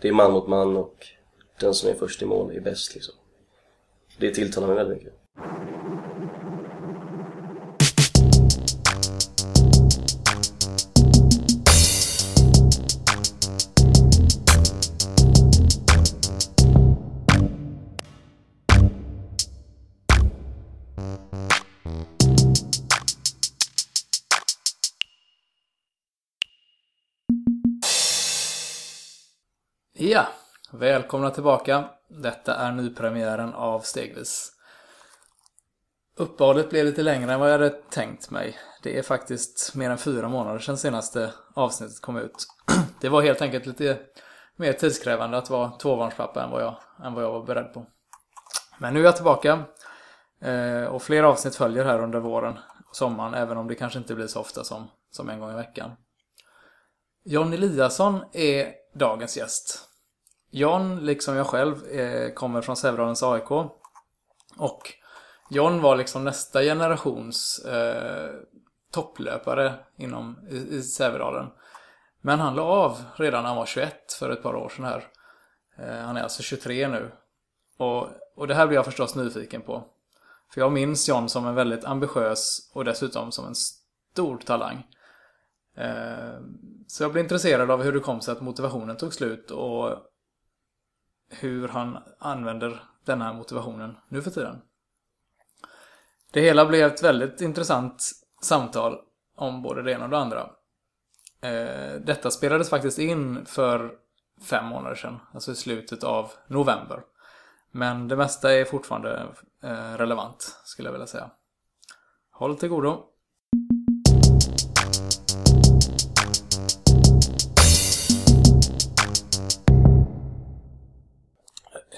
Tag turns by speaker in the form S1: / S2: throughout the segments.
S1: det är man mot man och den som är först i mål är bäst liksom. Det tilltalar mig väldigt mycket.
S2: Välkomna tillbaka. Detta är nypremiären av Stegvis. Uppehållet blev lite längre än vad jag hade tänkt mig. Det är faktiskt mer än fyra månader sedan senaste avsnittet kom ut. Det var helt enkelt lite mer tidskrävande att vara tvåbarnspappa än vad jag, än vad jag var beredd på. Men nu är jag tillbaka. Eh, och fler avsnitt följer här under våren och sommaren, även om det kanske inte blir så ofta som, som en gång i veckan. John Eliasson är dagens gäst. John, liksom jag själv, eh, kommer från Sävedalens AIK. Och John var liksom nästa generations eh, topplöpare inom, i, i Sävedalen. Men han la av redan när han var 21 för ett par år sedan här. Eh, han är alltså 23 nu. Och, och det här blir jag förstås nyfiken på. För jag minns John som en väldigt ambitiös och dessutom som en stor talang. Eh, så jag blev intresserad av hur det kom sig att motivationen tog slut och hur han använder den här motivationen nu för tiden. Det hela blev ett väldigt intressant samtal om både det ena och det andra. Eh, detta spelades faktiskt in för fem månader sedan, alltså i slutet av november. Men det mesta är fortfarande eh, relevant, skulle jag vilja säga. Håll till godo.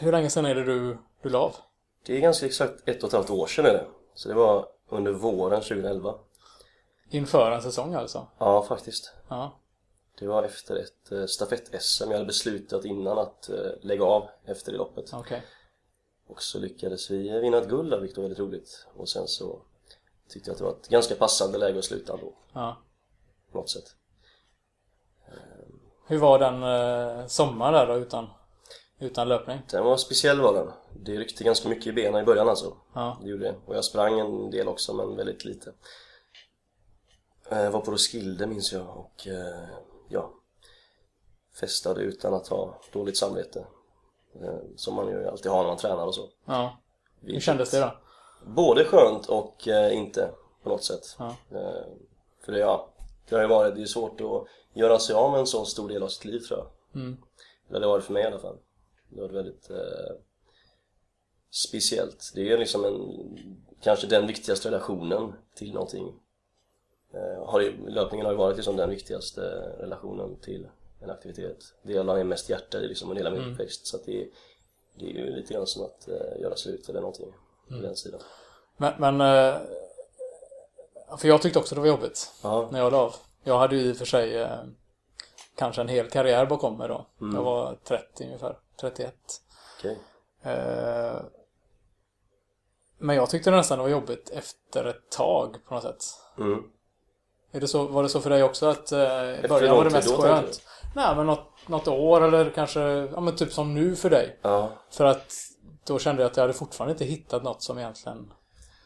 S2: Hur länge sedan är det du, du la av?
S1: Det är ganska exakt ett och ett halvt år sedan är det. Så det var under våren 2011.
S2: Inför en säsong alltså?
S1: Ja, faktiskt.
S2: Ja.
S1: Det var efter ett eh, stafett-SM. Jag hade beslutat innan att eh, lägga av efter det loppet.
S2: Okej.
S1: Och så lyckades vi vinna ett guld där, vilket var väldigt roligt. Och sen så tyckte jag att det var ett ganska passande läge att sluta ändå,
S2: Ja.
S1: på något sätt.
S2: Hur var den eh, sommaren där då utan, utan löpning?
S1: Den var speciell var den. Det ryckte ganska mycket i benen i början alltså.
S2: Ja.
S1: Det gjorde det. Och jag sprang en del också, men väldigt lite. Eh, Jag var på Roskilde minns jag och eh, ja, festade utan att ha dåligt samvete. Eh, Som man ju alltid har när man tränar och så.
S2: ja. Hur kändes det då?
S1: Både skönt och eh, inte på något sätt.
S2: Ja.
S1: Eh, för det, ja, det har ju varit, det är svårt att göra sig av med en så stor del av sitt liv tror jag.
S2: Mm.
S1: Eller det var det för mig i alla fall. Det var väldigt eh, speciellt. Det är liksom en, kanske den viktigaste relationen till någonting. Eh, har löpningen har ju varit liksom den viktigaste relationen till en aktivitet. Det jag la ner mest hjärta i liksom under hela min
S2: Mm.
S1: uppväxt. Så det, det är ju lite grann som att eh, göra slut eller någonting på den sidan.
S2: Men, men eh, för jag tyckte också det var jobbigt
S1: Ja,
S2: när jag la av. Jag hade ju i och för sig eh, kanske en hel karriär bakom mig då. Jag var 30 ungefär, 31.
S1: okej.
S2: Eh, men jag tyckte nästan det var jobbigt efter ett tag på något sätt.
S1: Mm.
S2: Är det så, var det så för dig också att eh, i början var det mest
S1: då,
S2: skönt? Nej men något, något år eller kanske, ja men typ som nu för dig.
S1: Ja,
S2: För att då kände jag att jag hade fortfarande inte hittat något som egentligen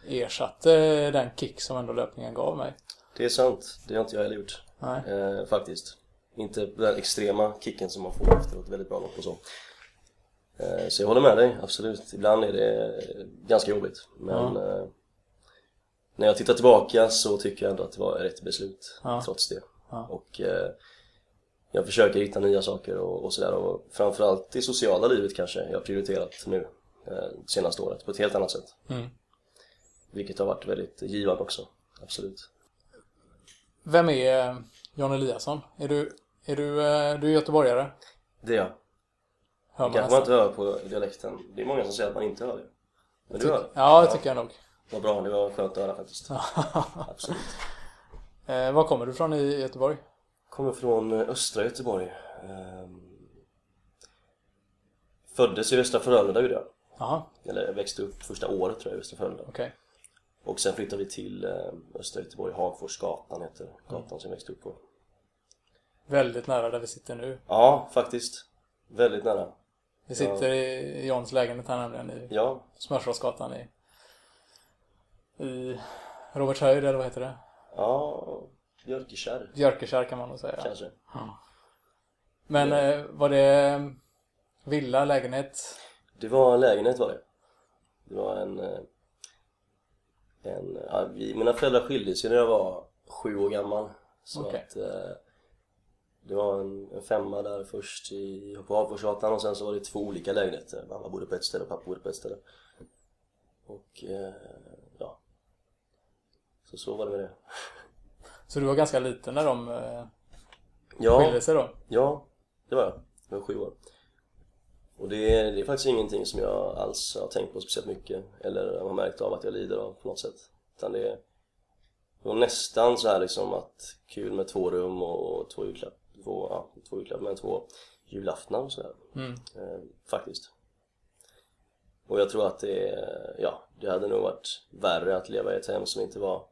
S2: ersatte den kick som ändå löpningen gav mig.
S1: det är sant. Det har inte jag heller gjort. Eh, faktiskt. Inte den extrema kicken som man får efter ett väldigt bra lopp och så. Eh, så jag håller med dig, absolut. Ibland är det ganska jobbigt. Men eh, när jag tittar tillbaka så tycker jag ändå att det var rätt beslut
S2: Ja.
S1: trots det.
S2: Ja.
S1: Och eh, jag försöker hitta nya saker och, och sådär. Och framförallt det sociala livet kanske jag har prioriterat nu senaste året på ett helt annat sätt.
S2: Mm.
S1: Vilket har varit väldigt givande också, absolut.
S2: Vem är John Eliasson? Är du, är du, du är göteborgare?
S1: Det är jag.
S2: Hör man
S1: kanske man inte hör på dialekten. Det är många som säger att man inte hör det. Men du hör det?
S2: Ja, det tycker jag nog.
S1: Vad bra, det var skönt att höra faktiskt. Absolut.
S2: Eh, var kommer du från i Göteborg?
S1: Kommer från eh, östra Göteborg. Ehm, Föddes i Västra Frölunda gjorde jag.
S2: Jaha,
S1: Eller växte upp första året tror jag i Västra Frölunda.
S2: okej.
S1: Och sen flyttade vi till eh, östra Göteborg, Hagforsgatan heter gatan som jag växte upp på.
S2: Väldigt nära där vi sitter nu.
S1: Ja, faktiskt. Väldigt nära.
S2: Vi sitter i Johns lägenhet här nämligen i
S1: Ja,
S2: Smörsåsgatan i, i Robertshöjd eller vad heter det?
S1: ja, Björkekärr
S2: Björkekärr kan man nog säga.
S1: kanske.
S2: Men eh, var det villa, lägenhet?
S1: Det var en lägenhet var det. Det var en... eh, en ja, vi, mina föräldrar skilde sig när jag var sju år gammal. Så
S2: Okej.
S1: att... Det var en, en femma där först i, på Hagforsgatan och sen så var det två olika lägenheter. Mamma bodde på ett ställe och pappa bodde på ett ställe. Och eh, ja. Så så var det med det.
S2: Så du var ganska liten när de eh,
S1: Ja,
S2: skilde sig då?
S1: ja det var jag. Jag var sju år. Och det är, det är faktiskt ingenting som jag alls har tänkt på speciellt mycket eller har märkt av att jag lider av på något sätt. Utan det är det var nästan så här liksom att kul med två rum och två julklapp, två, ja, två julklapp men två julaftnar och sådär.
S2: Mm.
S1: Eh, faktiskt. Och jag tror att det, ja, det hade nog varit värre att leva i ett hem som inte var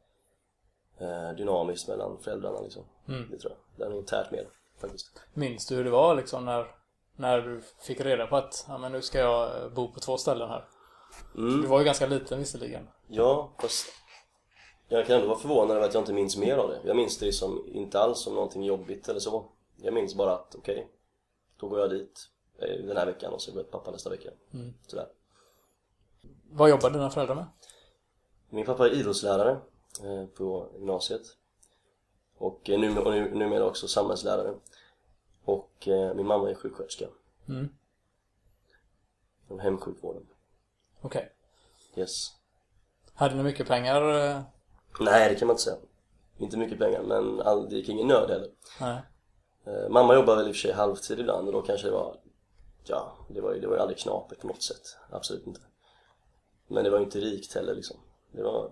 S1: eh, dynamiskt mellan föräldrarna liksom.
S2: Mm.
S1: Det tror jag. Det hade nog tärt mer faktiskt.
S2: Minns du hur det var liksom när, när du fick reda på att ja, men nu ska jag eh, bo på två ställen här?
S1: Mm.
S2: Du var ju ganska liten visserligen.
S1: Ja, fast jag kan ändå vara förvånad över att jag inte minns mer av det. Jag minns det som inte alls som någonting jobbigt eller så. Jag minns bara att okej, då går jag dit eh, den här veckan och så går pappa nästa vecka.
S2: Mm.
S1: Sådär.
S2: Vad jobbar dina föräldrar med?
S1: Min pappa är idrottslärare eh, på gymnasiet. Och, eh, numera också samhällslärare. Och min mamma är sjuksköterska
S2: Mm.
S1: inom hemsjukvården.
S2: Okej.
S1: Yes.
S2: Hade ni mycket pengar?
S1: Nej, det kan man inte säga. Inte mycket pengar, men all, det gick ingen nöd heller.
S2: Nej.
S1: Eh, mamma jobbar väl i och för sig halvtid ibland och då kanske det var Ja, det var ju, det var ju aldrig knapert på något sätt. Absolut inte. Men det var ju inte rikt heller liksom. Det var,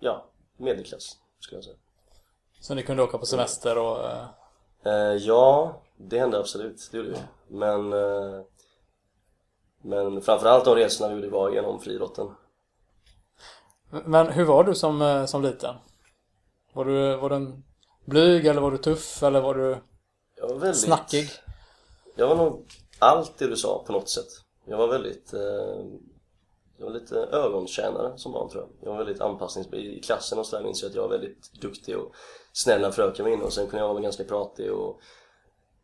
S1: ja, medelklass skulle jag säga.
S2: Så ni kunde åka på semester och... eh,
S1: Eh, ja, det hände absolut. Det gjorde vi. Men, men framförallt de resorna vi gjorde var genom friidrotten.
S2: Men hur var du som, som liten? Var du, var du en blyg eller var du tuff eller var du
S1: Jag var väldigt...
S2: snackig?
S1: Jag var nog allt det du sa på något sätt. Jag var väldigt... Eh, jag var lite ögontjänare som barn tror jag. Jag var väldigt anpassningsbar. I klassen och sådär minns jag att jag var väldigt duktig och snäll när fröken var inne och sen kunde jag vara ganska pratig och,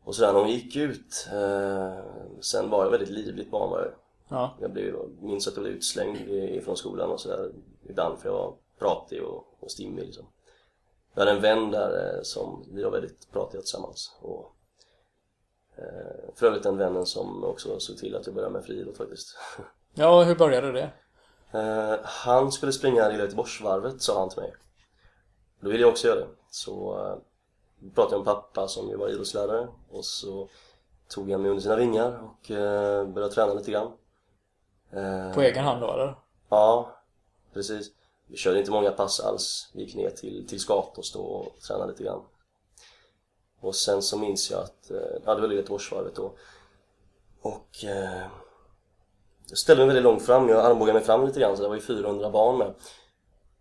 S1: och sådär när hon gick ut. Eh, sen var jag väldigt livligt barn var jag.
S2: Ja.
S1: Jag blev, minns att jag blev utslängd från skolan och sådär ibland för jag var pratig och, och stimmig liksom. Jag hade en vän där eh, som, vi var väldigt pratiga tillsammans och för övrigt den vännen som också såg till att jag började med friidrott faktiskt.
S2: Ja, hur började det?
S1: Eh, han skulle springa Lilla Göteborgsvarvet sa han till mig. Då ville jag också göra det. Så eh, pratade jag med pappa som ju var idrottslärare och så tog han mig under sina vingar och eh, började träna lite grann. Eh,
S2: På egen hand då eller?
S1: Ja, precis. Vi körde inte många pass alls. Vi gick ner till, till Skatås då och tränade lite grann. Och sen så minns jag att, ja det var Göteborgsvarvet då. Och eh, jag ställde mig väldigt långt fram, jag armbågade mig fram lite grann så det var ju 400 barn med.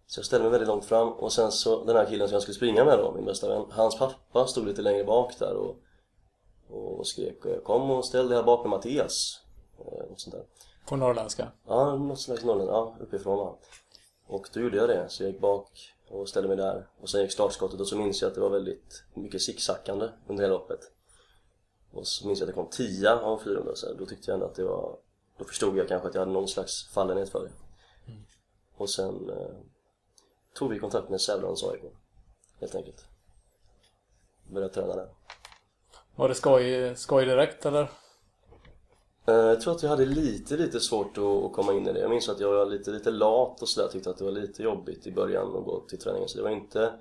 S1: Så jag ställde mig väldigt långt fram och sen så den här killen som jag skulle springa med då, min bästa vän, hans pappa stod lite längre bak där och, och skrek Kom och ställ dig här bak med Mattias. Eh, Något sånt där.
S2: På norrländska?
S1: Ja, något slags Norrland, ja, uppifrån va. Och då gjorde jag det, så jag gick bak och ställde mig där och sen gick startskottet och så minns jag att det var väldigt mycket zigzackande under hela loppet. Och så minns jag att det kom 10 av 400 så då tyckte jag ändå att det var då förstod jag kanske att jag hade någon slags fallenhet för det. Och sen eh, tog vi kontakt med Sävlans AIK helt enkelt. Började träna där.
S2: Var det skoj, skoj direkt eller?
S1: Eh, Jag tror att jag hade lite, lite svårt att komma in i det. Jag minns att jag var lite, lite lat och sådär. Tyckte att det var lite jobbigt i början att gå till träningen. Så det var inte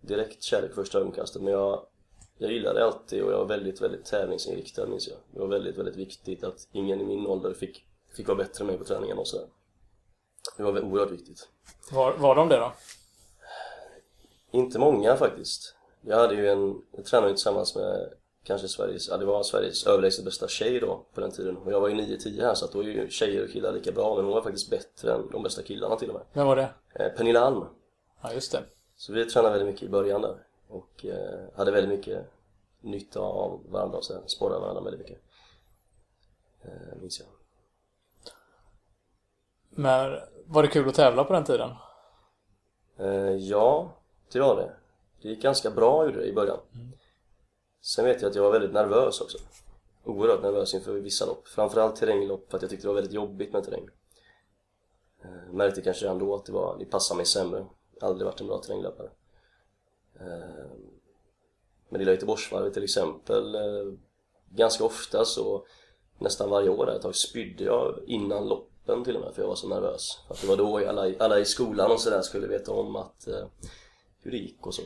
S1: direkt kärlek första ögonkastet. Men jag, jag gillade alltid och jag var väldigt, väldigt tävlingsinriktad minns jag. Det var väldigt, väldigt viktigt att ingen i min ålder fick, fick vara bättre än mig på träningen och sådär. Det var oerhört viktigt.
S2: Var, var de det då?
S1: Inte många faktiskt. Jag hade ju en, jag tränade ju tillsammans med kanske Sveriges, ja det var Sveriges överlägset bästa tjej då på den tiden. Och jag var ju 9-10 här så att då är ju tjejer och killar lika bra men hon var faktiskt bättre än de bästa killarna till och med.
S2: Vem var det?
S1: Eh, Pernilla Alm.
S2: Ja just det.
S1: Så vi tränade väldigt mycket i början där och eh, hade väldigt mycket nytta av varandra och så sporrade varandra väldigt mycket. Eh, minns jag.
S2: Men var det kul att tävla på den tiden?
S1: Eh, ja, det var det. Det gick ganska bra gjorde det i början. Mm. Sen vet jag att jag var väldigt nervös också. Oerhört nervös inför vissa lopp. Framförallt terränglopp för att jag tyckte det var väldigt jobbigt med terräng. Eh, märkte kanske redan då att det, var, det passade mig sämre. Aldrig varit en bra terränglöpare. Eh, men lilla Göteborgsvarvet till exempel, eh, ganska ofta så nästan varje år där ett tag spydde jag innan loppen till och med för jag var så nervös. För att det var då alla, alla i skolan och sådär skulle veta om att hur det gick och så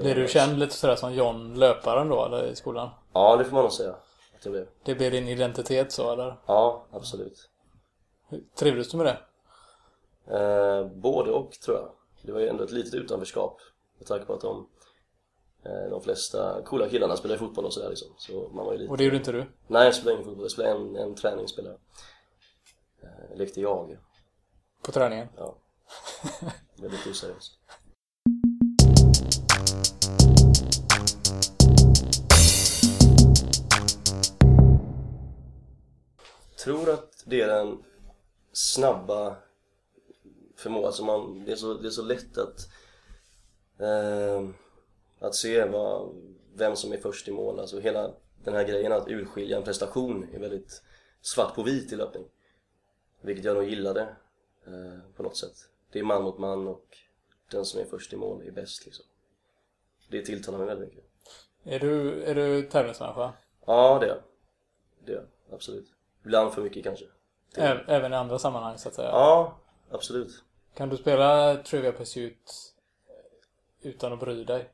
S1: blev
S2: du känd lite sådär som John löparen då eller i skolan?
S1: Ja, det får man nog säga att jag blev.
S2: Det blev din identitet så eller?
S1: Ja, absolut.
S2: Trivdes du med det?
S1: Eh, både och tror jag. Det var ju ändå ett litet utanförskap med tanke på att de, eh, de flesta coola killarna spelade fotboll och sådär liksom. Så man var ju lite...
S2: Och det gjorde inte du?
S1: Nej, jag spelade ingen fotboll. Jag spelade en, en träningsspelare. Eh, lekte jag.
S2: På träningen?
S1: Ja. Väldigt oseriöst. Tror att det är den snabba förmågan, alltså man, det, är så, det är så lätt att eh, att se vad, vem som är först i mål, alltså hela den här grejen att urskilja en prestation är väldigt svart på vit i löpning vilket jag nog gillade eh, på något sätt. Det är man mot man och den som är först i mål är bäst liksom. Det tilltalar mig väldigt mycket.
S2: Är du, är du tävlingsmänniska?
S1: Ja, det är. Det är absolut. Ibland för mycket kanske.
S2: Ä- Även i andra sammanhang så att säga?
S1: Ja, absolut.
S2: Kan du spela Trivia Pursuit utan att bry dig?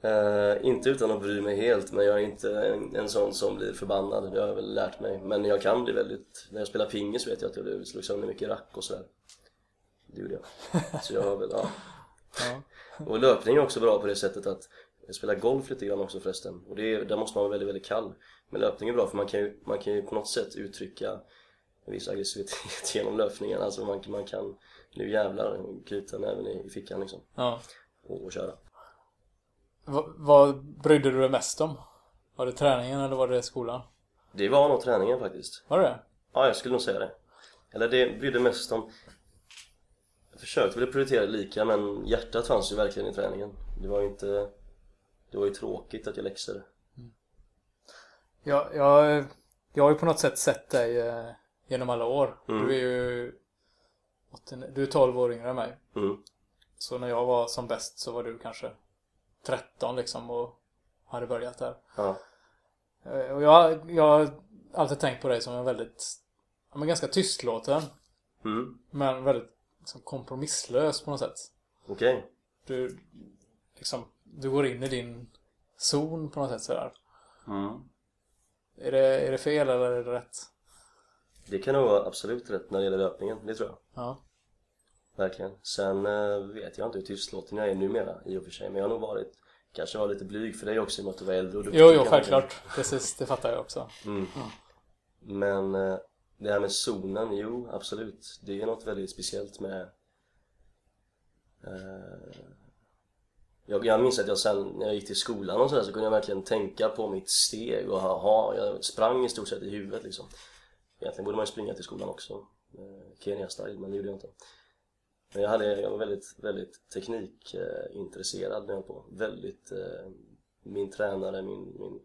S1: Eh, inte utan att bry mig helt, men jag är inte en, en sån som blir förbannad. Det har jag väl lärt mig. Men jag kan bli väldigt... När jag spelar pingis vet jag att jag slog sönder mycket rack och sådär. Det gjorde jag. Så jag har väl, ja.
S2: Ja.
S1: Och löpning är också bra på det sättet att jag spelar golf lite grann också förresten och det är, där måste man vara väldigt, väldigt kall men löpning är bra för man kan ju, man kan ju på något sätt uttrycka en viss aggressivitet genom löpningen alltså man, man kan nu jävlar knyta näven i, i fickan liksom
S2: ja.
S1: och, och köra
S2: Va, vad brydde du dig mest om? Var det träningen eller var det skolan?
S1: det var nog träningen faktiskt
S2: Var det?
S1: ja jag skulle nog säga det eller det brydde mest om jag försökte väl prioritera lika men hjärtat fanns ju verkligen i träningen det var ju inte det var ju tråkigt att jag läxade
S2: Jag, jag, jag har ju på något sätt sett dig eh, genom alla år.
S1: Mm.
S2: Du är ju 89 du är 12 år yngre än mig.
S1: mm.
S2: Så när jag var som bäst så var du kanske 13 liksom och hade börjat där.
S1: ja,
S2: Eh, Och jag, jag har alltid tänkt på dig som en väldigt, ja, men ganska tystlåten.
S1: mm.
S2: Men väldigt liksom, kompromisslös på något sätt.
S1: okej
S2: Du, liksom, du går in i din zon på något sätt sådär.
S1: mm.
S2: Är det, är det fel eller är det rätt?
S1: Det kan nog vara absolut rätt när det gäller löpningen, det tror jag.
S2: Ja.
S1: Verkligen. Sen eh, vet jag inte hur tystlåten jag är numera i och för sig, men jag har nog varit Kanske var lite blyg för dig också i och med att du var äldre och duktig
S2: Jo, jo, självklart. Precis, det fattar jag också.
S1: Mm. Men eh, det här med zonen, jo absolut. Det är något väldigt speciellt med eh, jag, jag minns att jag sen när jag gick till skolan och sådär så kunde jag verkligen tänka på mitt steg och haha, jag sprang i stort sett i huvudet liksom. Egentligen borde man ju springa till skolan också eh, Kenya-style, men det gjorde jag inte. Men jag, hade, jag var väldigt, väldigt teknikintresserad när jag höll på. Väldigt, eh, min tränare, min, min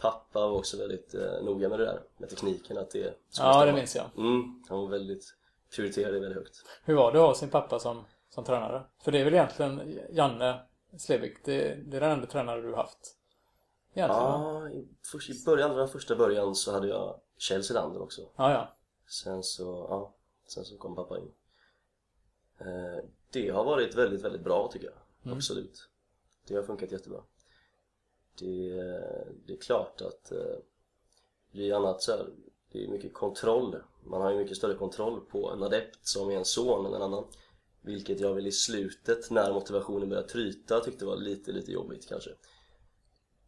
S1: pappa var också väldigt eh, noga med det där med tekniken att det skulle
S2: Ja, det minns jag.
S1: Mm, han var väldigt, prioriterade väldigt högt
S2: Hur var det att ha sin pappa som, som tränare? För det är väl egentligen Janne Slevik, det, det är den enda tränare du haft? Egentligen?
S1: Ja, i, först, i början, allra första början så hade jag Kjell Selander också
S2: ja, ja.
S1: Sen så, ja, sen så kom pappa in eh, Det har varit väldigt, väldigt bra tycker jag,
S2: Mm.
S1: absolut Det har funkat jättebra Det, det är klart att eh, det är annat så här, det är mycket kontroll. Man har ju mycket större kontroll på en adept som är en son än en annan. Vilket jag väl i slutet när motivationen började tryta tyckte var lite, lite jobbigt kanske.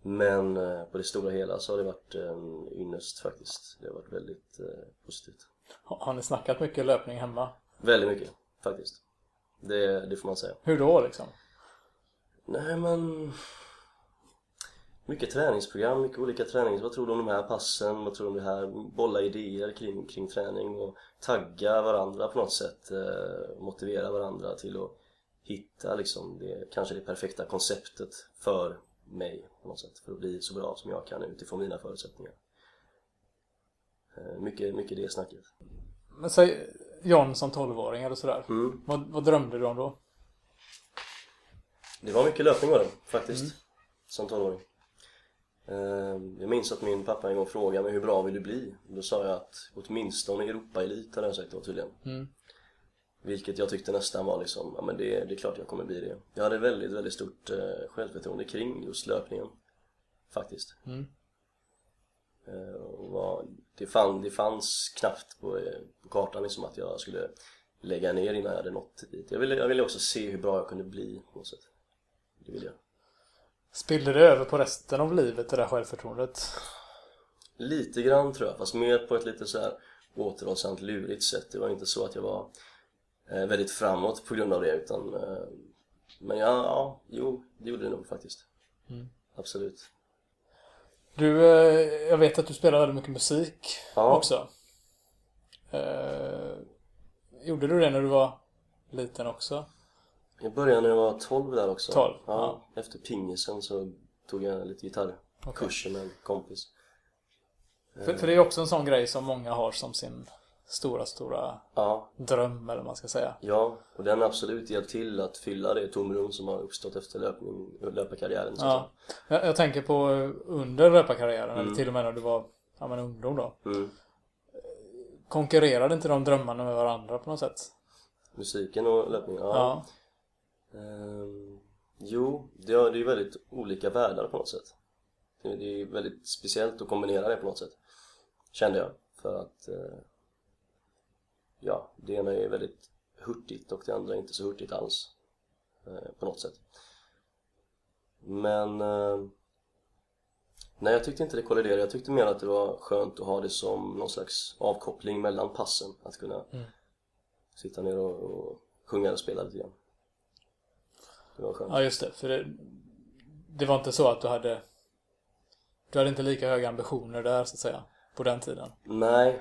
S1: Men eh, på det stora hela så har det varit en ynnest faktiskt. Det har varit väldigt eh, positivt.
S2: Har har ni snackat mycket löpning hemma?
S1: Väldigt mycket faktiskt. Det, det får man säga.
S2: Hur då liksom?
S1: Nej men mycket träningsprogram, mycket olika tränings... Vad tror du om de här passen? Vad tror du om det här? Bolla idéer kring, kring träning och tagga varandra på något sätt. Eh, motivera varandra till att hitta liksom det, kanske det perfekta konceptet för mig på något sätt. För att bli så bra som jag kan utifrån mina förutsättningar. Eh, mycket, mycket det snacket.
S2: Men säg John som 12-åring eller sådär.
S1: Mm.
S2: Vad, vad drömde du om då?
S1: Det var mycket löpning var det faktiskt, som 12-åring. Ehm, Jag minns att min pappa en gång frågade mig hur bra vill du bli? Då sa jag att åtminstone Europa-elit hade jag sagt då tydligen.
S2: Mm.
S1: Vilket jag tyckte nästan var liksom, ja men det, det är klart jag kommer bli det. Jag hade väldigt, väldigt stort eh, självförtroende kring just löpningen. Faktiskt.
S2: Mm.
S1: Eh, och var, det, fann, det fanns knappt på, eh, på kartan liksom att jag skulle lägga ner innan jag hade nått dit. Jag ville, jag ville också se hur bra jag kunde bli på något sätt. Det ville jag.
S2: Spillde det över på resten av livet det där självförtroendet?
S1: Lite grann tror jag, fast mer på ett lite så här återhållsamt lurigt sätt. Det var inte så att jag var eh, väldigt framåt på grund av det utan eh, Men ja, ja, jo, det gjorde det nog faktiskt.
S2: Mm.
S1: Absolut.
S2: Du, eh, jag vet att du spelar väldigt mycket musik
S1: Ja.
S2: också. Eh, gjorde du det när du var liten också?
S1: Jag började när jag var 12 där också.
S2: 12,
S1: Ja. Efter pingisen så tog jag lite gitarrkurser med en kompis.
S2: För, för det är också en sån grej som många har som sin stora, stora
S1: Ja,
S2: dröm eller vad man ska säga.
S1: ja, och den har absolut hjälpt till att fylla det tomrum som har uppstått efter löpning, löparkarriären.
S2: Ja. Jag, jag tänker på eh, under löparkarriären,
S1: Mm.
S2: eller till och med när du var ja, men ungdom då.
S1: Mm.
S2: Konkurrerade inte de drömmarna med varandra på något sätt?
S1: Musiken och löpningen, ja.
S2: Ja.
S1: Ehm, jo, det är ju väldigt olika världar på något sätt. Det är väldigt speciellt att kombinera det på något sätt. Kände jag. För att eh, ja, det ena är väldigt hurtigt och det andra är inte så hurtigt alls. Eh, på något sätt. Men eh, nej, jag tyckte inte det kolliderade. Jag tyckte mer att det var skönt att ha det som någon slags avkoppling mellan passen. Att kunna
S2: Mm.
S1: sitta ner och, och sjunga och spela lite grann. Det var skönt.
S2: Ja, just det. För det, det var inte så att du hade... Du hade inte lika höga ambitioner där, så att säga. På den tiden.
S1: Nej,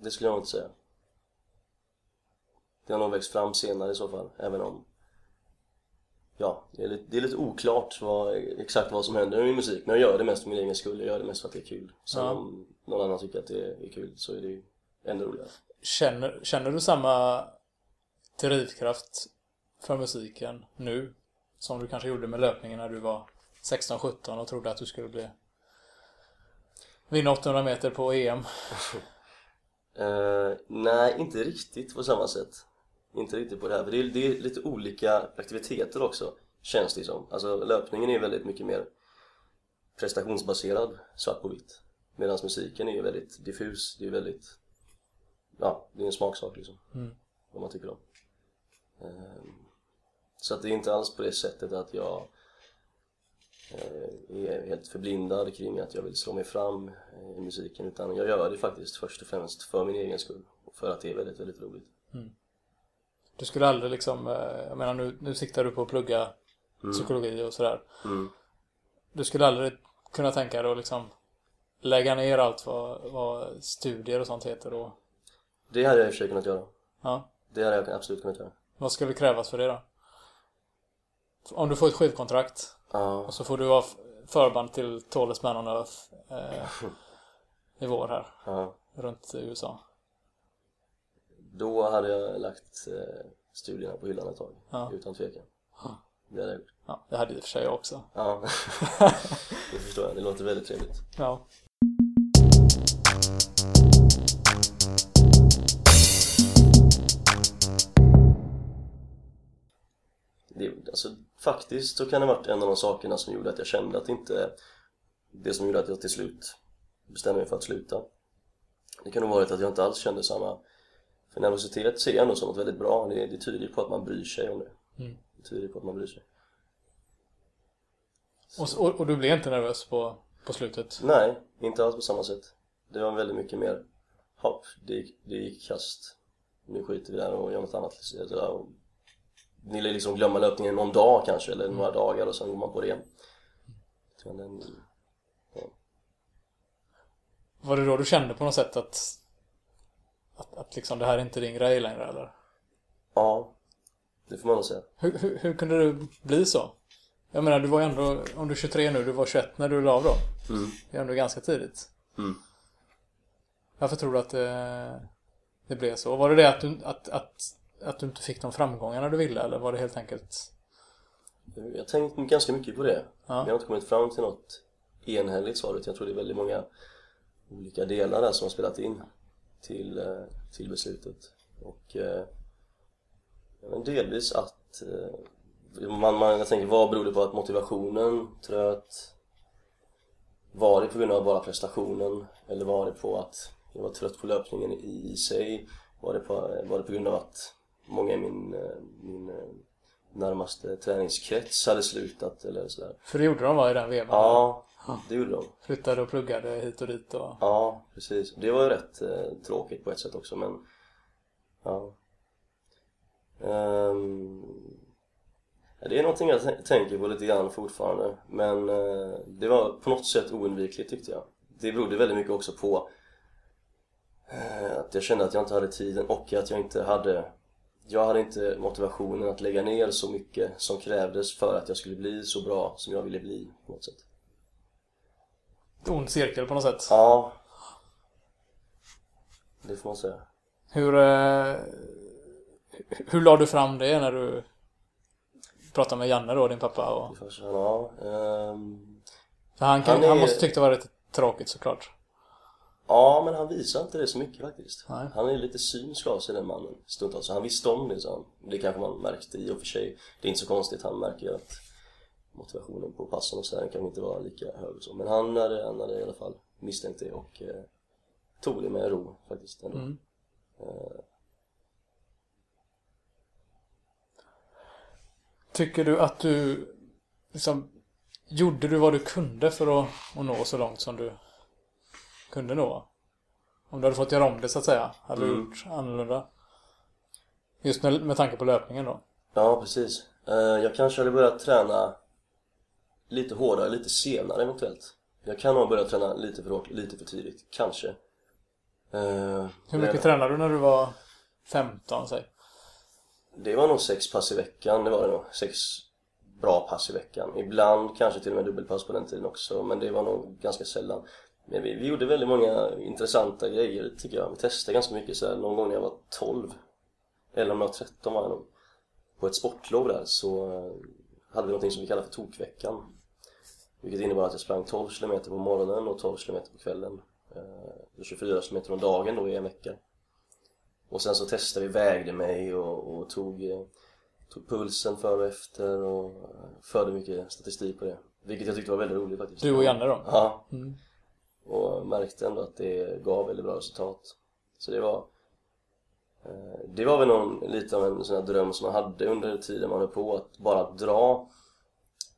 S1: det skulle jag inte säga. Det har nog växt fram senare i så fall, även om Ja, det är lite, det är lite oklart vad, exakt vad som händer med musik men jag gör det mest för min egen skull, jag gör det mest för att det är kul Sen
S2: Ja.
S1: om någon annan tycker att det är kul så är det ju ännu roligare
S2: Känner, känner du samma drivkraft för musiken nu? Som du kanske gjorde med löpningen när du var 16-17 och trodde att du skulle bli... Vinna 800 meter på EM.
S1: Eh, nej, inte riktigt på samma sätt. Inte riktigt på det här, för det är, det är lite olika aktiviteter också, känns det som. Alltså löpningen är väldigt mycket mer prestationsbaserad, svart på vitt. Medan musiken är ju väldigt diffus, det är väldigt, ja, det är en smaksak liksom.
S2: Mm.
S1: Vad man tycker om. Eh, så att det är inte alls på det sättet att jag eh, är helt förblindad kring att jag vill slå mig fram eh, i musiken utan jag gör det faktiskt först och främst för min egen skull och för att det är väldigt, väldigt roligt.
S2: Du skulle aldrig liksom... eh, Jag menar nu, nu siktar du på att plugga psykologi och sådär.
S1: Mm.
S2: Du skulle aldrig kunna tänka dig att liksom lägga ner allt vad, vad studier och sånt heter och...
S1: Det hade jag i och för sig kunnat göra.
S2: Ja.
S1: Det hade jag absolut kunnat göra.
S2: Vad skulle krävas för det då? Om du får ett skivkontrakt
S1: Ja,
S2: och så får du vara förband till Tallest Man on Earth eh, i vår här,
S1: ja.
S2: runt USA.
S1: Då hade jag lagt eh, studierna på hyllan ett tag,
S2: Ja.
S1: utan tvekan. Det hade jag gjort.
S2: Ja, det hade i och för sig jag också.
S1: Ja, det förstår jag. Det låter väldigt trevligt.
S2: Ja.
S1: Faktiskt så kan det ha varit en av de sakerna som gjorde att jag kände att inte det som gjorde att jag till slut bestämde mig för att sluta. Det kan nog varit att jag inte alls kände samma för nervositet ser jag ändå som något väldigt bra. Det, det tyder på att man bryr sig om det.
S2: Mm.
S1: det tyder på att man bryr sig.
S2: Och, och, och du blev inte nervös på, på slutet?
S1: nej, inte alls på samma sätt. Det var väldigt mycket mer hopp, det gick, det gick kast. Nu skiter vi där och gör något annat. och Ni liksom glömma löpningen någon dag kanske eller några dagar och sen går man på det igen den,
S2: Var det då du kände på något sätt att, att, att liksom det här är inte din grej längre eller?
S1: ja, det får man nog säga.
S2: Hur, hur, hur kunde det bli så? Jag menar, du var ju ändå, om du är 23 nu, du var 21 när du la av då.
S1: Mm.
S2: Det är ändå ganska tidigt.
S1: Mm.
S2: Varför tror du att det, det blev så? Var det det att du, att, att, att du inte fick de framgångarna du ville eller var det helt enkelt...
S1: Jag har tänkt ganska mycket på det.
S2: Ja.
S1: Jag har inte kommit fram till något enhälligt svar utan jag tror det är väldigt många olika delar där som har spelat in till, eh, till beslutet. Och eh, delvis att eh, man, man, jag tänker vad beror det på att motivationen tröt? Var det på grund av bara prestationen? Eller var det på att jag var trött på löpningen i, i sig? Var det, på, var det på grund av att många i min, eh, min eh, närmaste träningskrets hade slutat eller sådär?
S2: För det gjorde de va, i den vevan?
S1: Ja, det gjorde de.
S2: Flyttade och pluggade hit och dit och...
S1: Ja, precis. Det var ju rätt eh, tråkigt på ett sätt också men ja. Ja, det är någonting jag tän- tänker på lite grann fortfarande men eh, det var på något sätt oundvikligt tyckte jag. Det berodde väldigt mycket också på eh, att jag kände att jag inte hade tiden och att jag inte hade jag hade inte motivationen att lägga ner så mycket som krävdes för att jag skulle bli så bra som jag ville bli på något sätt.
S2: ond cirkel på något sätt.
S1: Ja. Det får man säga.
S2: Hur... Eh, hur la du fram det när du pratade med Janne då, din pappa? Och,
S1: första ja.
S2: För han, kan,
S1: Han är-
S2: han måste tyckt det var lite tråkigt såklart.
S1: Ja, men han visar inte det så mycket faktiskt.
S2: Nej.
S1: Han är lite synsk av sig den mannen stundtals. Han visste om det, så han. Det kanske man märkte i och för sig. Det är inte så konstigt. Han märker ju att motivationen på passen och sådär kan inte vara lika hög så. Men han hade, han hade i alla fall misstänkt det och eh, tog det med ro faktiskt ändå.
S2: Mm. Tycker du att du liksom Gjorde du vad du kunde för att, att nå så långt som du kunde nå? Om du hade fått göra om det så att säga, hade du
S1: Mm.
S2: gjort annorlunda? Just med, med tanke på löpningen då?
S1: Ja, precis. Eh, Jag kanske hade börjat träna lite hårdare, lite senare eventuellt. Jag kan ha börjat träna lite för hårt, lite för tidigt. Kanske. Eh,
S2: Hur mycket tränade du när du var 15, säg?
S1: Det var nog sex pass i veckan, det var det nog. Sex bra pass i veckan. Ibland kanske till och med dubbelpass på den tiden också, men det var nog ganska sällan. Men vi, vi gjorde väldigt många intressanta grejer tycker jag. Vi testade ganska mycket så här, någon gång när jag var 12 eller om jag var 13 var jag nog. På ett sportlov där så eh, hade vi någonting som vi kallar för tokveckan. Vilket innebar att jag sprang 12 km på morgonen och 12 km på kvällen. Eh, 24 km om dagen då i en vecka. Och sen så testade vi, vägde mig och, och tog, eh, tog pulsen före och efter och eh, förde mycket statistik på det. Vilket jag tyckte var väldigt roligt faktiskt.
S2: Du och Janne då?
S1: Ja.
S2: Mm.
S1: Och märkte ändå att det gav väldigt bra resultat. Så det var eh, Det var väl någon, lite av en sån här dröm som man hade under tiden man höll på att bara dra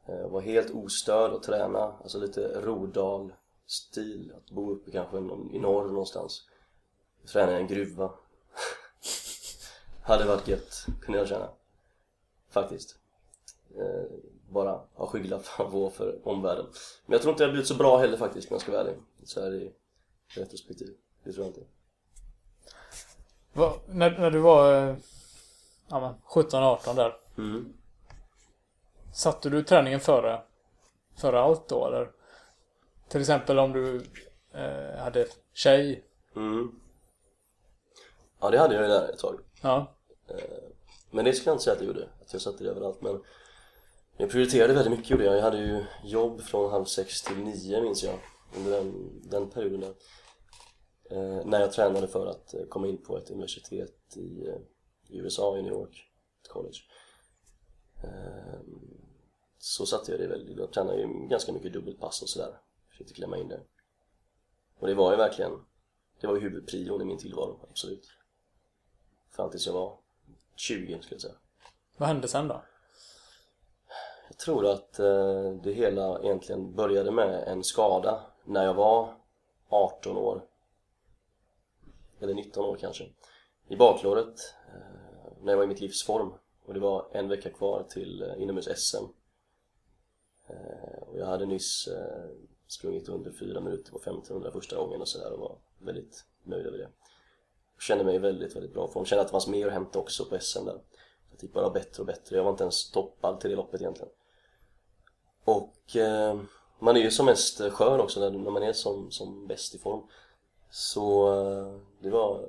S1: eh, Vara helt ostörd och träna, alltså lite Rodal-stil Att bo uppe kanske i norr någonstans. Träna i en gruva. Hade varit gött, kunde jag känna. Faktiskt. Eh, bara ha skygglappar på för omvärlden Men jag tror inte jag har blivit så bra heller faktiskt om jag ska vara ärlig Så här i retrospektiv, det tror jag inte
S2: Vad- när, när du var eh, ja, men 17-18 där.
S1: mm.
S2: Satte du träningen före, före allt då eller? Till exempel om du eh, hade tjej.
S1: Mm. Ja det hade jag ju där ett tag
S2: Ja.
S1: Men det skulle jag inte säga att jag gjorde, att jag satte det överallt men jag prioriterade väldigt mycket gjorde jag, jag hade ju jobb från halv sex till nio minns jag Under den, den perioden där. Eh, När jag tränade för att eh, komma in på ett universitet i, i USA, i New York, ett college. Eh, Så satte jag det väldigt, jag tränade ju ganska mycket dubbelpass och sådär Försökte klämma in det. Och det var ju verkligen Det var ju huvudprion i min tillvaro, absolut. Fram tills jag var 20 skulle jag säga.
S2: Vad hände sen då?
S1: Jag tror att eh, det hela egentligen började med en skada när jag var 18 år eller 19 år kanske i baklåret eh, när jag var i mitt livs form och det var en vecka kvar till eh, inomhus-SM eh, och jag hade nyss eh, sprungit under 4 minuter på 1500 första gången och sådär och var väldigt nöjd över det. Jag kände mig väldigt, väldigt bra form. Kände att det fanns mer att hämta också på SM där. Jag gick bara bättre och bättre. Jag var inte ens toppad till det loppet egentligen. Och eh, man är ju som mest skör också när, när man är som, som bäst i form. Så eh, det var...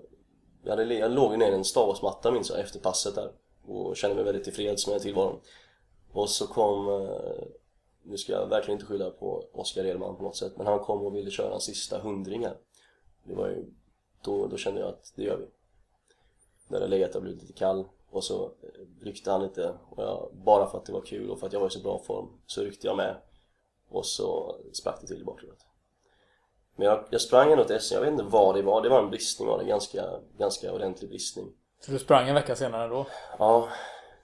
S1: Jag, hade, jag låg ner i en stavasmatta minns jag efter passet där och kände mig väldigt tillfreds med tillvaron. Och så kom eh, nu ska jag verkligen inte skylla på Oskar Edman på något sätt men han kom och ville köra en sista hundring här det var ju, då, då kände jag att det gör vi när det legat och blivit lite kall och så eh, ryckte han lite. Och jag, bara för att det var kul och för att jag var i så bra form så ryckte jag med. Och så sprack det till i bakhuvudet men jag, jag sprang ändå till SM, jag vet inte vad det var, det var en bristning var det, ganska, ganska ordentlig bristning.
S2: Så du sprang en vecka senare då?
S1: Ja,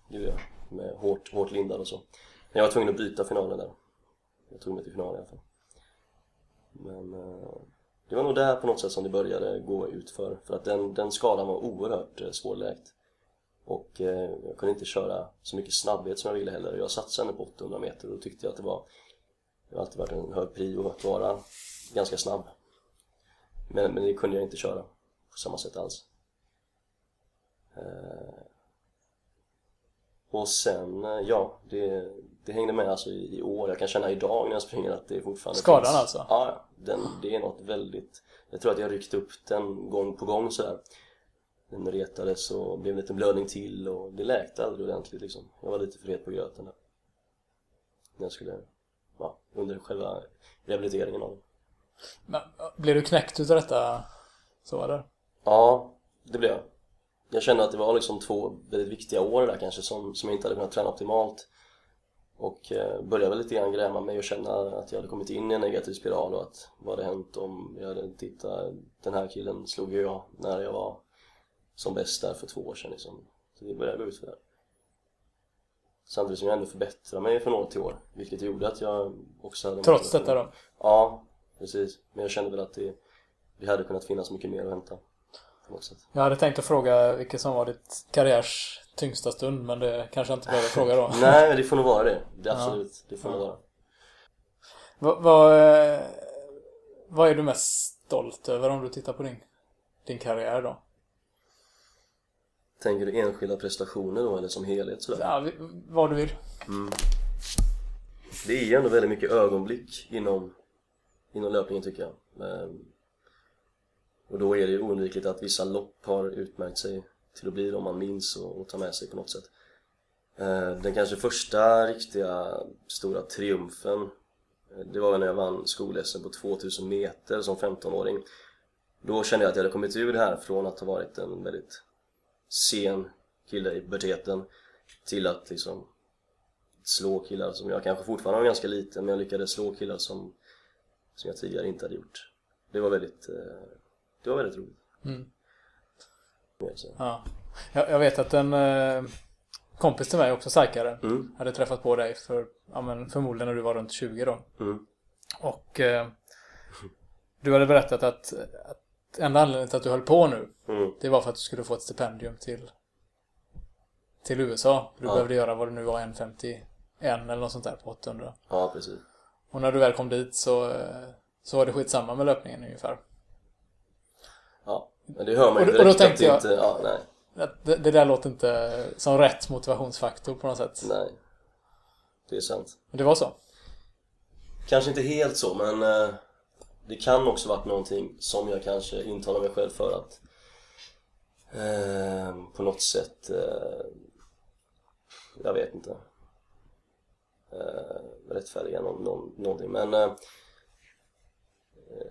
S1: det gjorde jag. Med hårt, hårt lindad och så. Men jag var tvungen att byta finalen där. Jag tog mig till finalen i alla fall. Men eh, det var nog där på något sätt som det började gå ut för för att den, den skadan var oerhört eh, svårläkt och eh, jag kunde inte köra så mycket snabbhet som jag ville heller jag satsade ändå på 800 meter och då tyckte jag att det var det har alltid varit en hög prio att vara ganska snabb men, men det kunde jag inte köra på samma sätt alls eh, och sen, eh, ja, det, det hängde med alltså i, i, år. Jag kan känna idag när jag springer att det fortfarande
S2: Skadan
S1: finns.
S2: alltså?
S1: Ja, den, det är något väldigt... Jag tror att jag ryckte upp den gång på gång sådär. Den retades och blev en liten blödning till och det läkte aldrig ordentligt liksom. Jag var lite för het på gröten där. När jag skulle, ja, under själva rehabiliteringen av den.
S2: Men, blev du knäckt utav detta? Så eller?
S1: Ja, det blev jag. Jag kände att det var liksom två väldigt viktiga år där kanske som, som jag inte hade kunnat träna optimalt och eh, började väl lite grann gräma mig och känna att jag hade kommit in i en negativ spiral och att vad hade hänt om jag hade tittat den här killen slog ju jag när jag var som bäst där för två år sedan liksom. så det började gå ut för det samtidigt som jag ändå förbättrade mig från år till år vilket gjorde att jag också hade
S2: Trots detta då?
S1: Ja, precis men jag kände väl att det, det hade kunnat finnas mycket mer att hämta på något sätt
S2: Jag hade tänkt att fråga vilket som var ditt karriärs tyngsta stund men det kanske jag inte behöver fråga då
S1: Nej, det får nog vara det, det absolut, ja. det får nog vara
S2: vad, vad, eh, vad är du mest stolt över om du tittar på din, din karriär då?
S1: Tänker du enskilda prestationer då eller som helhet sådär?
S2: Ja, vad du vill
S1: mm. Det är ju ändå väldigt mycket ögonblick inom, inom löpningen tycker jag ehm, och då är det ju oundvikligt att vissa lopp har utmärkt sig till att bli de man minns och, och tar med sig på något sätt eh, den kanske första riktiga stora triumfen eh, det var när jag vann skol på 2000 meter som 15-åring då kände jag att jag hade kommit ur det här från att ha varit en väldigt sen kille i puberteten till att liksom slå killar som jag kanske fortfarande var ganska liten men jag lyckades slå killar som, som jag tidigare inte hade gjort det var väldigt eh, det var väldigt roligt mm.
S2: Ja. Jag, jag, vet att en eh, kompis till mig, också psykare, mm. hade träffat på dig för, ja men förmodligen när du var runt 20 då. Mm. Och eh, du hade berättat att, att enda anledningen till att du höll på nu, mm. det var för att du skulle få ett stipendium till till USA. Du ja. behövde göra vad det nu var, 1,51 eller något sånt där på 800.
S1: Ja, precis.
S2: Och när du väl kom dit så, så var det skitsamma med löpningen ungefär.
S1: Ja, men det hör man ju direkt och då, och då tänkte
S2: att jag, inte, ja, nej. Det, det, där låter inte som rätt motivationsfaktor på något sätt.
S1: Nej, det är sant.
S2: Men det var så?
S1: Kanske inte helt så, men eh, det kan också varit någonting som jag kanske intalar mig själv för att eh, på något sätt eh, jag vet inte eh, rättfärdiga någon, någon, någonting. Men eh,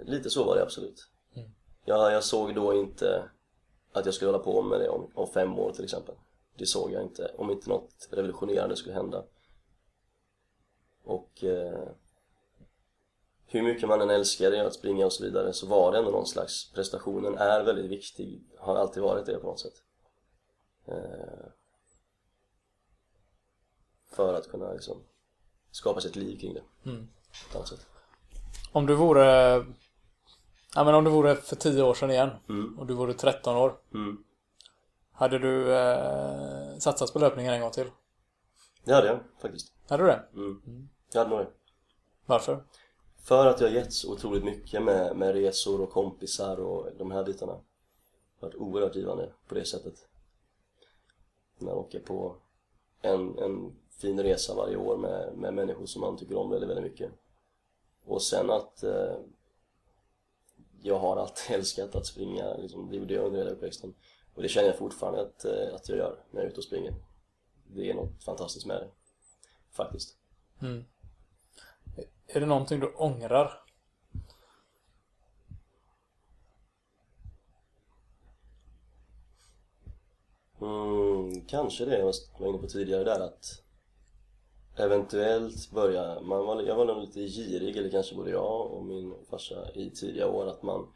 S1: lite så var det absolut. Jag, jag såg då inte att jag skulle hålla på med det om, om fem år till exempel. Det såg jag inte, om inte något revolutionerande skulle hända. Och eh, hur mycket man än älskar det att springa och så vidare så var det ändå någon slags prestationen är väldigt viktig, har alltid varit det på något sätt eh, för att kunna liksom skapa sig ett liv kring det mm. på ett sätt.
S2: Om du vore Ja men om du vore för 10 år sedan igen mm. och du vore 13 år. Mm. Hade du eh, satsat på löpningen en gång till?
S1: Det hade jag faktiskt.
S2: Hade du det? Mm. mm.
S1: Jag hade nog det.
S2: Varför?
S1: För att jag har gett så otroligt mycket med, med resor och kompisar och de här bitarna. Det har varit oerhört givande på det sättet. Man åker på en, en fin resa varje år med, med människor som man tycker om väldigt, väldigt mycket. Och sen att eh, jag har alltid älskat att springa, liksom, det gjorde jag under hela uppväxten. Och det känner jag fortfarande att, eh, att jag gör när jag är ute och springer. Det är något fantastiskt med det. Faktiskt.
S2: Mm. Är det någonting du ångrar?
S1: Mm, kanske det. Jag var inne på tidigare där att eventuellt börja, man var, jag var nog lite girig, eller kanske både jag och min farsa i tidiga år att man,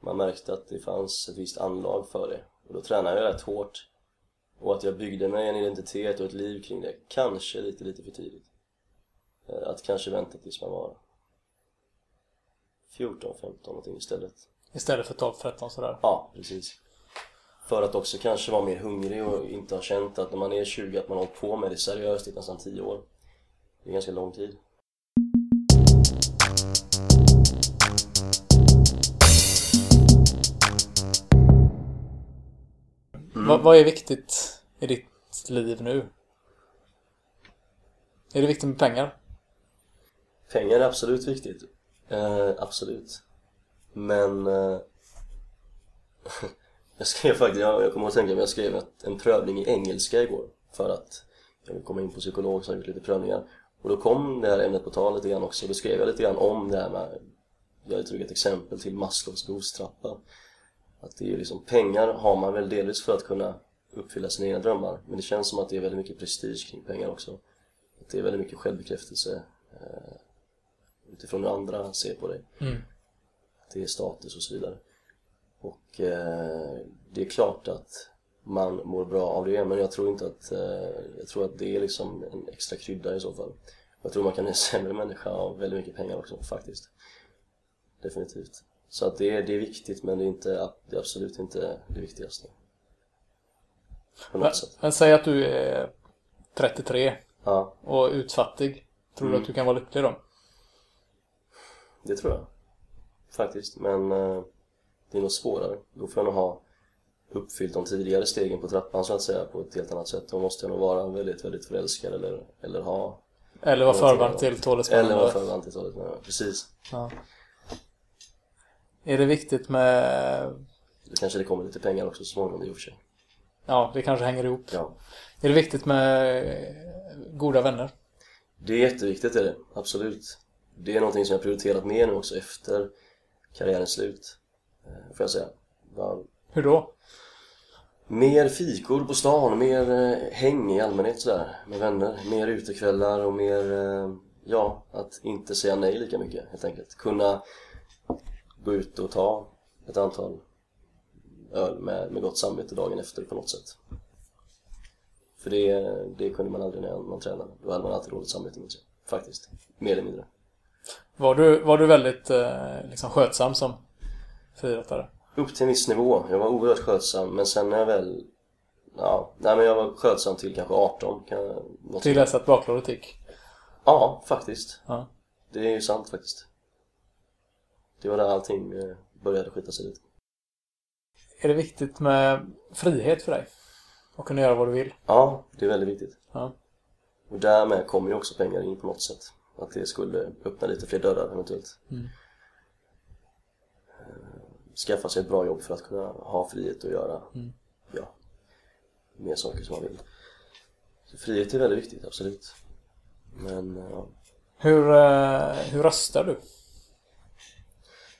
S1: man märkte att det fanns ett visst anlag för det. Och då tränade jag rätt hårt. Och att jag byggde mig en identitet och ett liv kring det, kanske lite, lite för tidigt att kanske vänta tills man var 14, 15 någonting istället
S2: Istället för 12-13 sådär?
S1: Ja, precis för att också kanske vara mer hungrig och inte ha känt att när man är 20 att man har hållit på med det seriöst i nästan 10 år Det är ganska lång tid
S2: Vad, vad är viktigt i ditt liv nu? Är det viktigt med pengar?
S1: Pengar är absolut viktigt. Eh, Absolut. Men eh, Jag skrev faktiskt, jag, jag kommer att tänka mig jag skrev ett, en prövning i engelska igår För att jag vill komma in på psykolog så jag har gjort lite prövningar. Och då kom det här ämnet på tal lite grann också Då skrev jag lite grann om det här med Jag tog ett exempel till Maslows behovstrappa Att det är liksom, pengar har man väl delvis för att kunna uppfylla sina egna drömmar Men det känns som att det är väldigt mycket prestige kring pengar också. Att det är väldigt mycket självbekräftelse eh, utifrån hur andra ser på dig.
S2: Mm.
S1: Det är status och så vidare. Och eh, det är klart att man mår bra av det men jag tror inte att eh, jag tror att det är liksom en extra krydda i så fall. Jag tror man kan bli en sämre människa av väldigt mycket pengar också faktiskt. Definitivt. Så att det är, det är viktigt men det är, inte, det är absolut inte det viktigaste. På något
S2: Men,
S1: sätt.
S2: men säg att du är 33
S1: Ja,
S2: och utfattig. Tror du
S1: Mm.
S2: att du kan vara lycklig då?
S1: Det tror jag. Faktiskt. Men eh, det är nog svårare. Då får jag nog ha uppfyllt de tidigare stegen på trappan så att säga på ett helt annat sätt. Då måste jag nog vara väldigt, väldigt förälskad eller, eller ha
S2: Eller vara
S1: annat.
S2: till
S1: eller
S2: toalettspannande?
S1: vara förvant till. Ja, Precis.
S2: Ja. Är det viktigt med...
S1: Då kanske det kommer lite pengar också så småningom i och för sig.
S2: Ja, det kanske hänger ihop.
S1: Ja.
S2: Är det viktigt med goda vänner?
S1: Det är jätteviktigt är det, absolut. Det är någonting som jag prioriterat mer nu också efter karriärens slut. eh, Får jag säga. Bara
S2: Hur då?
S1: Mer fikor på stan, mer eh, häng i allmänhet sådär med vänner. Mer utekvällar och mer, eh, ja, att inte säga nej lika mycket helt enkelt. Kunna gå ut och ta ett antal öl med, med gott samvete dagen efter på något sätt. För det, det kunde man aldrig när man tränade. Då hade man alltid dåligt samvete minns jag. Faktiskt. Mer eller mindre.
S2: Var du, var du väldigt eh, liksom skötsam som friidrottare?
S1: Upp till en viss nivå. Jag var oerhört skötsam men sen när jag väl Ja, nej men jag var skötsam till kanske 18 kan jag,
S2: Till dess att baklåret gick?
S1: Ja, faktiskt.
S2: Ja.
S1: Det är ju sant faktiskt. Det var där allting eh, började skita sig lite.
S2: Är det viktigt med frihet för dig? Att kunna göra vad du vill?
S1: Ja, det är väldigt viktigt.
S2: Ja.
S1: Och därmed kommer ju också pengar in på något sätt. Att det skulle öppna lite fler dörrar eventuellt.
S2: Mm.
S1: Eh, Skaffa sig ett bra jobb för att kunna ha frihet att göra
S2: Mm.
S1: ja, mer saker som man vill. Så frihet är väldigt viktigt, absolut. Men eh, ja.
S2: Hur, eh, hur röstar du?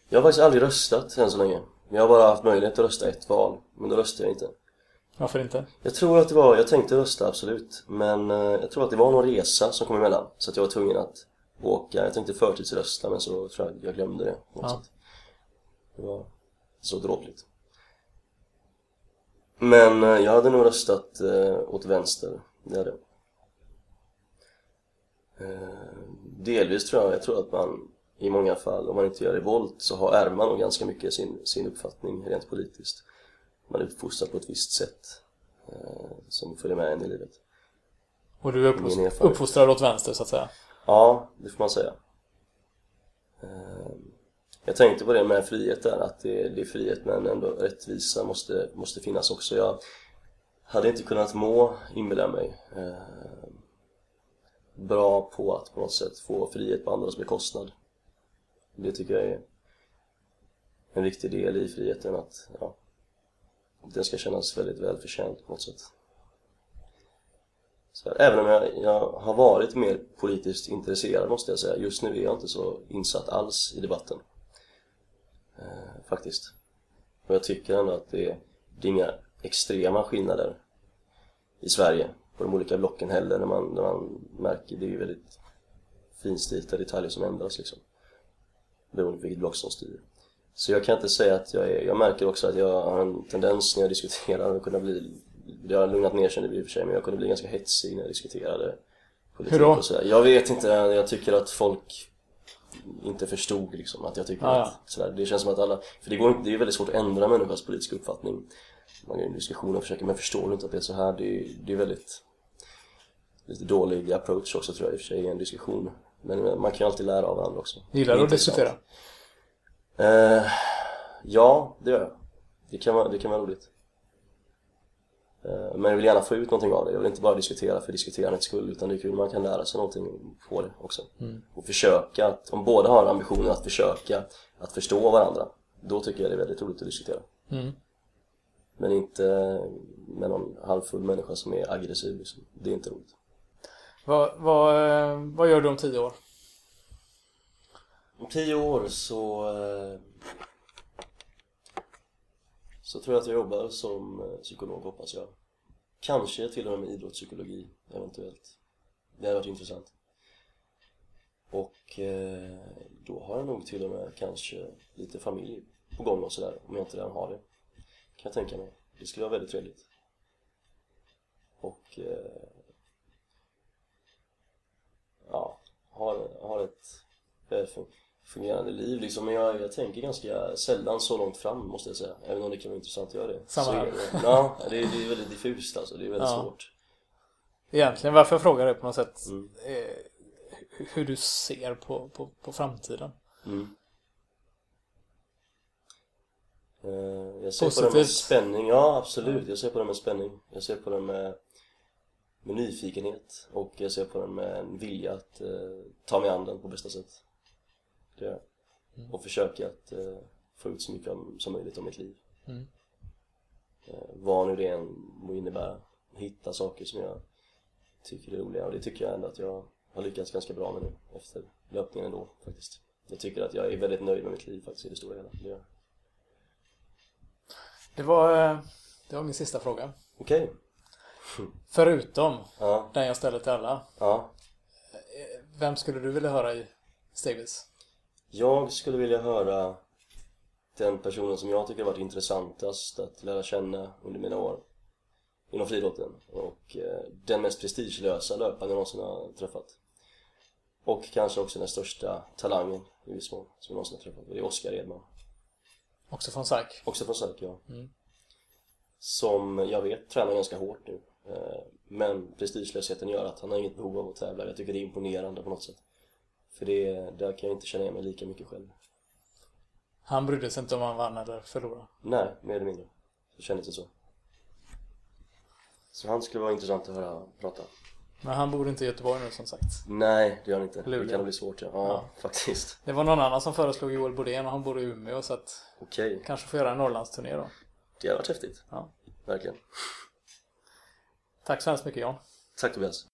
S1: Jag har faktiskt aldrig röstat än så länge. Jag har bara haft möjlighet att rösta ett val, men då röstade jag inte.
S2: Varför inte?
S1: Jag tror att det var, jag tänkte rösta absolut. Men eh, jag tror att det var någon resa som kom emellan. Så att jag var tvungen att åka. Jag tänkte förtidsrösta men så tror jag jag glömde det. På något
S2: Ja.
S1: sätt. Det var så dråpligt. Men eh, jag hade nog röstat eh, åt vänster. Det hade jag. Delvis tror jag, jag tror att man i många fall, om man inte gör revolt så har, ärver man nog ganska mycket sin, sin uppfattning rent politiskt man är uppfostrad på ett visst sätt eh, som följer med en i livet.
S2: Och du är
S1: Min
S2: uppfost-
S1: erfarenhet.
S2: uppfostrad åt vänster så att säga?
S1: Ja, det får man säga. Ehm, jag tänkte på det med frihet där, att det, det är frihet men ändå rättvisa måste, måste finnas också. Jag hade inte kunnat må, inbillar mig, ehm, bra på att på något sätt få frihet på andras bekostnad. Det tycker jag är en viktig del i friheten, att ja, den ska kännas väldigt välförtjänt på något sätt. Så, även om jag, jag har varit mer politiskt intresserad måste jag säga. Just nu är jag inte så insatt alls i debatten. Eh, faktiskt. Och jag tycker ändå att det är, det är inga extrema skillnader i Sverige på de olika blocken heller när man, när man märker, det är ju väldigt finstilta detaljer som ändras liksom. Beroende på vilket block som styr. Så jag kan inte säga att jag är, jag märker också att jag har en tendens när jag diskuterar att kunna bli det har lugnat ner sig nu i och för sig men jag kunde bli ganska hetsig när jag diskuterade politik
S2: Hur då?
S1: och sådär. Jag vet inte, jag tycker att folk inte förstod liksom att jag tycker
S2: Ah, ja.
S1: att sådär, det känns som att alla, för det går inte, det är väldigt svårt att ändra människors politiska uppfattning man går in i diskussioner och försöker, men förstår du inte att det är så här? Det är, det är väldigt lite dålig approach också tror jag i och för sig i en diskussion men man kan ju alltid lära av varandra också
S2: Gillar du att diskutera?
S1: Eh, ja, det gör jag. Det kan vara, det kan vara roligt. Eh, men jag vill gärna få ut någonting av det. Jag vill inte bara diskutera för diskuterandets skull utan det är kul man kan lära sig någonting på det också. Och försöka, att, om båda har ambitionen att försöka att förstå varandra då tycker jag det är väldigt roligt att diskutera.
S2: Mm.
S1: Men inte med någon halvfull människa som är aggressiv liksom. Det är inte roligt.
S2: Vad, vad, eh, vad gör du om tio år?
S1: Om tio år så eh, så tror jag att jag jobbar som eh, psykolog hoppas jag. Kanske till och med med idrottspsykologi eventuellt. Det hade varit intressant. Och eh, då har jag nog till och med kanske lite familj på gång och sådär om jag inte redan har det. Kan jag tänka mig. Det skulle vara väldigt trevligt. Och ja, har, har ett väl fungerande liv liksom. Men jag, jag tänker ganska sällan så långt fram måste jag säga. Även om det kan vara intressant att göra det.
S2: Samma här.
S1: är det. Ja, det det är väldigt diffust alltså. Det är väldigt
S2: Ja.
S1: svårt.
S2: Egentligen varför jag frågar är på något sätt
S1: Mm.
S2: eh, hur du ser på, på, på framtiden.
S1: Mm. Eh, Jag ser på det med
S2: Positivt.
S1: spänning, ja absolut. Jag ser på det med spänning. Jag ser på det med, med nyfikenhet och jag ser på det med en vilja att eh, ta mig an den på bästa sätt. Det gör jag. Och försöka att eh, få ut så mycket om, som möjligt av mitt liv.
S2: Mm.
S1: Eh, vad nu det än må innebära. Hitta saker som jag tycker är roliga och det tycker jag ändå att jag har lyckats ganska bra med nu efter löpningen ändå faktiskt. Jag tycker att jag är väldigt nöjd med mitt liv faktiskt i det stora hela. Det.
S2: Det var, eh, det var min sista fråga.
S1: Okej.
S2: Förutom
S1: Ja,
S2: den jag ställer till alla.
S1: ja.
S2: Vem skulle du vilja höra i stegvis?
S1: Jag skulle vilja höra den personen som jag tycker har varit intressantast att lära känna under mina år inom friidrotten och eh, den mest prestigelösa löparen jag någonsin har träffat. Och kanske också den största talangen i viss mån som jag någonsin har träffat det är Oskar Edman.
S2: Också från SARK?
S1: Också från SARK, ja.
S2: Mm.
S1: Som jag vet tränar ganska hårt nu. Eh, Men prestigelösheten gör att han har inget behov av att tävla. Jag tycker det är imponerande på något sätt. För det, där kan jag inte känna igen mig lika mycket själv.
S2: Han brydde sig inte om han vann eller förlorade.
S1: Nej, mer eller mindre. Det kändes det så. Så han skulle vara intressant att höra prata.
S2: Men han bor inte i Göteborg nu som sagt.
S1: Nej, det gör han inte.
S2: Luleå.
S1: Det kan bli svårt ja. Ja,
S2: Ja.
S1: faktiskt.
S2: Det var någon annan som föreslog Joel Bodén och han bor i Umeå så att
S1: Okej,
S2: kanske får göra en Norrlandsturné då.
S1: det hade varit häftigt.
S2: Ja.
S1: Verkligen.
S2: Tack så hemskt mycket Jan.
S1: Tack Tobias.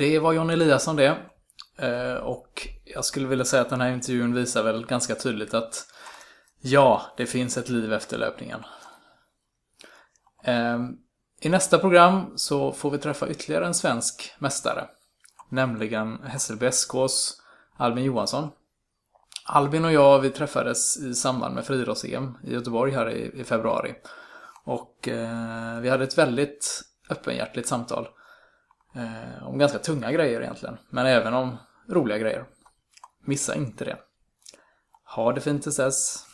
S2: Det var John Eliasson det. Eh, och jag skulle vilja säga att den här intervjun visar väl ganska tydligt att ja, det finns ett liv efter löpningen. Ehm, I nästa program så får vi träffa ytterligare en svensk mästare. Nämligen Hässelby SKs Albin Johansson. Albin och jag vi träffades i samband med friidrotts-EM i Göteborg här i, i februari. Och eh, vi hade ett väldigt öppenhjärtligt samtal. Eh, om ganska tunga grejer egentligen, men även om roliga grejer. Missa inte det. Ha det fint tills dess.